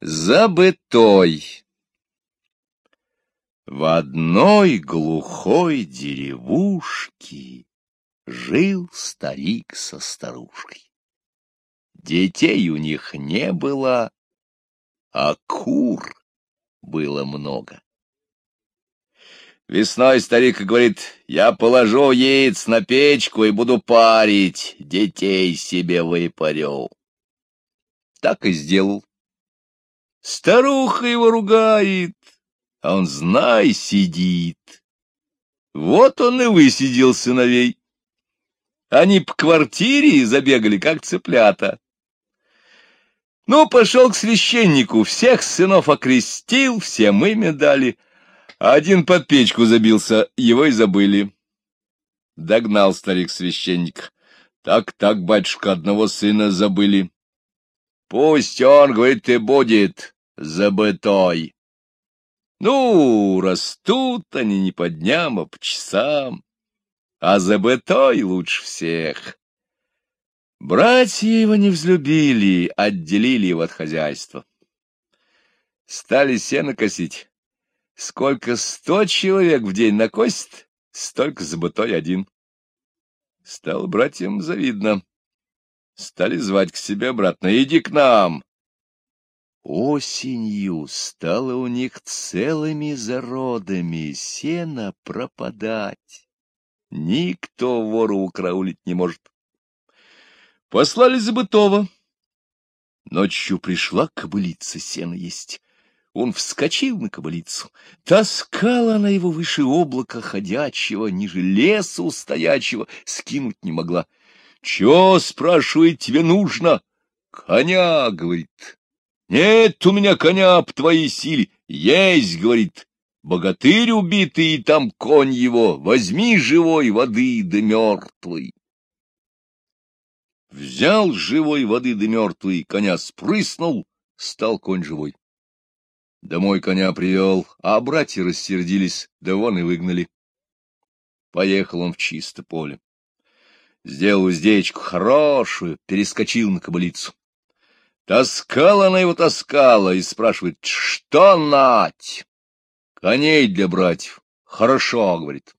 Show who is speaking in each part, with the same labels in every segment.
Speaker 1: Забытой В одной глухой деревушке жил старик со старушкой. Детей у них не было, а кур было много. Весной старик говорит, я положу яиц на печку и буду парить, детей себе выпарю. Так и сделал. Старуха его ругает, а он, знай, сидит. Вот он и высидел сыновей. Они по квартире забегали, как цыплята. Ну, пошел к священнику, всех сынов окрестил, всем имя дали, один под печку забился, его и забыли. Догнал старик священник. Так-так, батюшка, одного сына забыли. Пусть он, говорит, и будет забытой. Ну, растут они не по дням, а по часам, а забытой лучше всех. Братья его не взлюбили, отделили его от хозяйства. Стали сено косить. Сколько сто человек в день накосит, столько забытой один. Стал братьям завидно. Стали звать к себе обратно. Иди к нам, Осенью стало у них целыми зародами сено пропадать. Никто вору украулить не может. Послали Забытова. Ночью пришла кобылица сено есть. Он вскочил на кобылицу. Таскала она его выше облака ходячего, ниже лесу стоячего, скинуть не могла. — Чё, спрашивает, тебе нужно? — Коня, — говорит. Нет у меня коня об твоей силе. Есть, говорит, богатырь убитый, и там конь его. Возьми живой воды да мертвый. Взял живой воды да мертвый, коня спрыснул, стал конь живой. Домой коня привел, а братья рассердились, да вон и выгнали. Поехал он в чисто поле. Сделал уздечку хорошую, перескочил на кобылицу. Таскала она его, таскала, и спрашивает, что нать? Коней для братьев. Хорошо, говорит.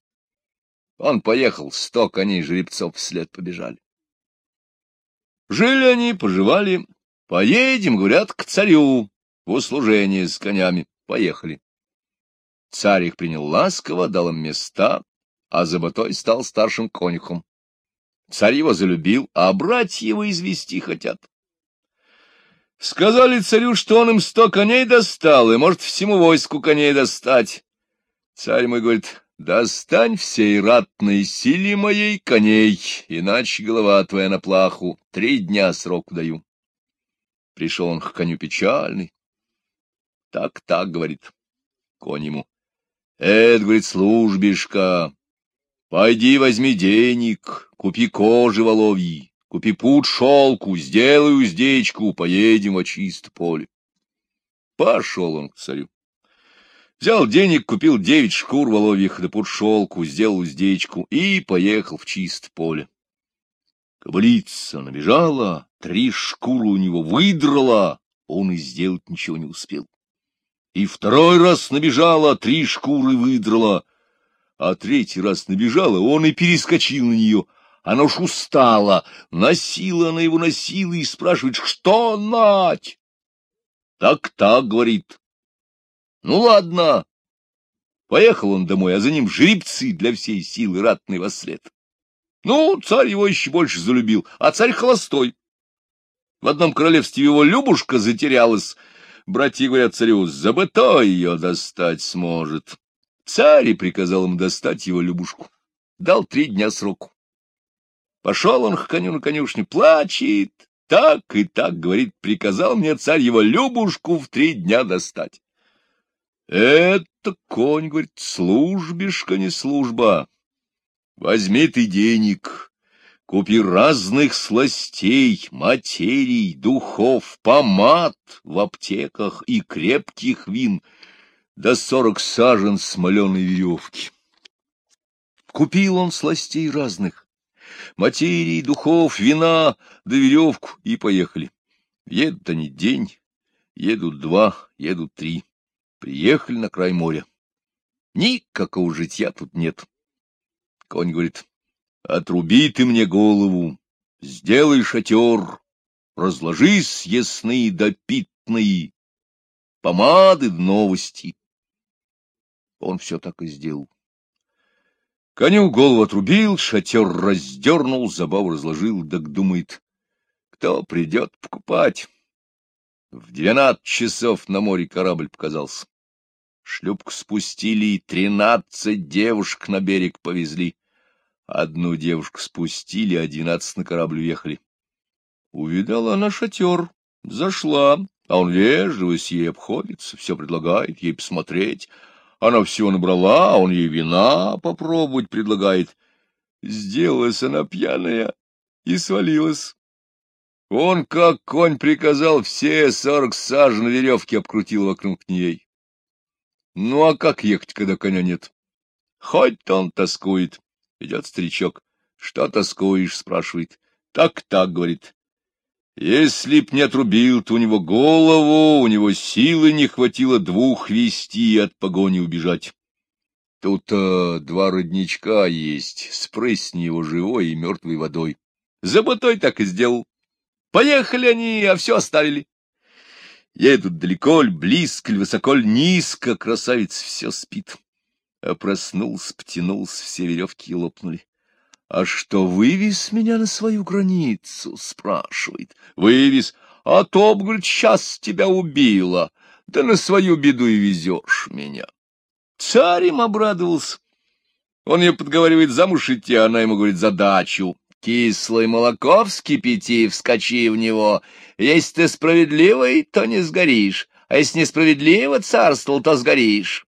Speaker 1: Он поехал, сто коней жеребцов вслед побежали. Жили они, поживали. Поедем, говорят, к царю в услужение с конями. Поехали. Царь их принял ласково, дал им места, а Заботой стал старшим конюхом. Царь его залюбил, а братья его извести хотят. Сказали царю, что он им сто коней достал, и может всему войску коней достать. Царь мой говорит, достань всей ратной силе моей коней, иначе голова твоя на плаху, три дня срок даю. Пришел он к коню печальный. Так, так, говорит, конь ему. Эд, говорит, службишка, пойди возьми денег, купи кожи воловьи, Купи путь шелку, сделай уздечку, поедем во чисто поле. Пошел он к царю. Взял денег, купил девять шкур воловьих да путь шелку, сделал уздечку и поехал в чисто поле. Кобылица набежала, три шкуры у него выдрала, он и сделать ничего не успел. И второй раз набежала, три шкуры выдрала, а третий раз набежала, он и перескочил на нее, она уж устала, носила она его, носила и спрашивает, что, Нать? Так-так, говорит. Ну, ладно. Поехал он домой, а за ним жеребцы для всей силы ратный вослед. Ну, царь его еще больше залюбил, а царь холостой. В одном королевстве его Любушка затерялась. Братья говорят царю, забытой ее достать сможет. Царь и приказал ему достать его Любушку. Дал три дня сроку. Пошел он к коню на конюшню, плачет. Так и так, говорит, приказал мне царь его Любушку в три дня достать. Это конь, говорит, службишка не служба. Возьми ты денег, купи разных сластей, материй, духов, помад в аптеках и крепких вин, до сорок сажен смоленой веревки. Купил он сластей разных, материи, духов, вина, да веревку, и поехали. Едут они день, Едут два, едут три. Приехали на край моря. Никакого житья тут нет. Конь говорит, отруби ты мне голову, сделай шатер, разложи съестные да питные, помады новости. Он все так и сделал. Коню голову отрубил, шатер раздернул, забаву разложил, так думает, кто придет покупать. В двенадцать часов на море корабль показался. Шлюпку спустили, и тринадцать девушек на берег повезли. Одну девушку спустили, двенадцать на корабль уехали. Увидала она шатер, зашла, а он вежливо с ей обходится, все предлагает ей посмотреть. Она все набрала, а он ей вина попробовать предлагает. Сделалась она пьяная и свалилась. Он, как конь приказал, все сорок сажен веревки обкрутил вокруг ней. Ну, а как ехать, когда коня нет? Хоть он тоскует. Идет старичок. Что тоскуешь, спрашивает. Так-так, говорит. Если б не отрубил, то у него голову, у него силы не хватило двух вести и от погони убежать. Тут а, два родничка есть, спрысни его живой и мертвой водой. Заботой так и сделал. Поехали они, а все оставили. Едут далеко ль, близко ль, высоко ль, низко, красавец все спит. А проснулся, потянулся, все веревки лопнули. — А что, вывез меня на свою границу? — спрашивает. — Вывез. А то, говорит, сейчас тебя убило. Да на свою беду и везешь меня. Царь им обрадовался. Он ее подговаривает замуж идти, а она ему говорит задачу. Кислое молоко вскипяти, вскочи в него. Если ты справедливый, то не сгоришь, а если несправедливо царствовал, то сгоришь.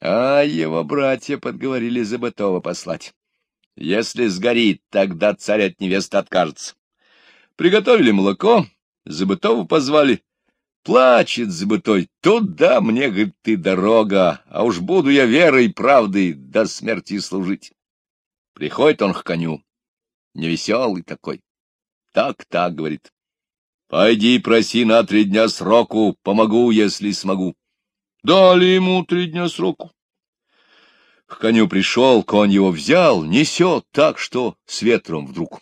Speaker 1: А его братья подговорили Забытова послать. Если сгорит, тогда царь от невесты откажется. Приготовили молоко, Забытова позвали. Плачет Забытой, туда мне, говорит, ты дорога, а уж буду я верой и правдой до смерти служить. Приходит он к коню, невеселый такой. Так-так, говорит. Пойди проси на три дня сроку, помогу, если смогу. Дали ему три дня сроку. К коню пришел, конь его взял, несет так, что с ветром вдруг.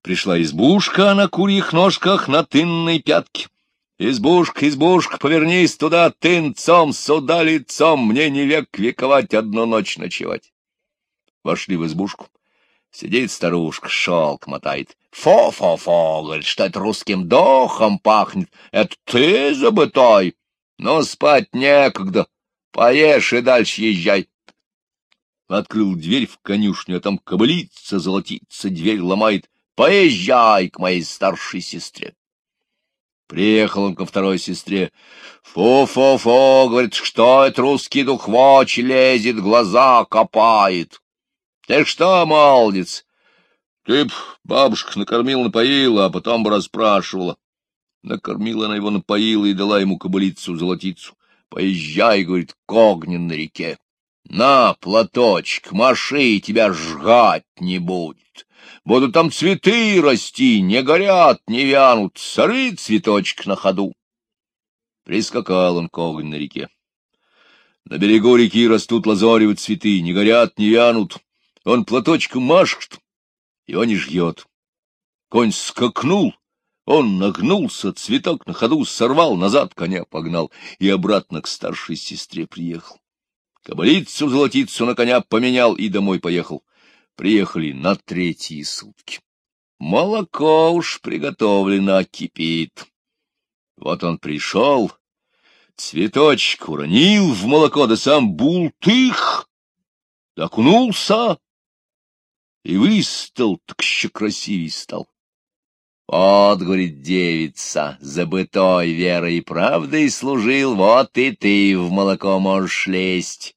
Speaker 1: Пришла избушка на курьих ножках на тынной пятке. Избушка, избушка, повернись туда тынцом, сюда лицом, мне не век вековать, одну ночь ночевать. Вошли в избушку. Сидит старушка, шелк мотает. Фо-фо-фо, говорит, что это русским дохом пахнет. Это ты забытой? Но спать некогда. Поешь и дальше езжай. Открыл дверь в конюшню, а там кобылица золотится, дверь ломает. Поезжай к моей старшей сестре. Приехал он ко второй сестре. Фу-фу-фу, говорит, что это русский духвоч лезет, глаза копает. Ты что, молодец? Ты б бабушка накормила, напоила, а потом бы расспрашивала. Накормила она его, напоила и дала ему кобылицу-золотицу. Поезжай, говорит, к огненной реке. На, платочек, маши, тебя жгать не будет. Будут там цветы расти, не горят, не вянут, сыры цветочек на ходу. Прискакал он к огненной реке. На берегу реки растут лазоревые цветы, не горят, не вянут. Он платочком машет, его не жьет. Конь скакнул, он нагнулся, цветок на ходу сорвал, назад коня погнал и обратно к старшей сестре приехал. Кабалицу-золотицу на коня поменял и домой поехал. Приехали на третьи сутки. Молоко уж приготовлено, кипит. Вот он пришел, цветочек уронил в молоко, да сам бултых, окунулся, и выстал, так еще красивей стал. Вот, говорит девица, забытой верой и правдой служил, вот и ты в молоко можешь лезть.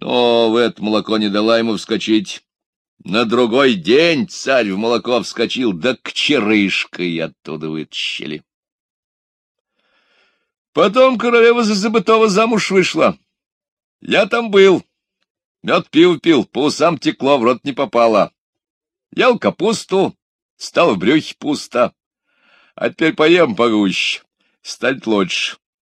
Speaker 1: Но в это молоко не дала ему вскочить. На другой день царь в молоко вскочил, да к черышкой оттуда вытащили. Потом королева за забытого замуж вышла. Я там был. Мед пил пил, по усам текло, в рот не попало. Ел капусту, стал в брюхе пусто. А теперь поем погуще, станет лучше.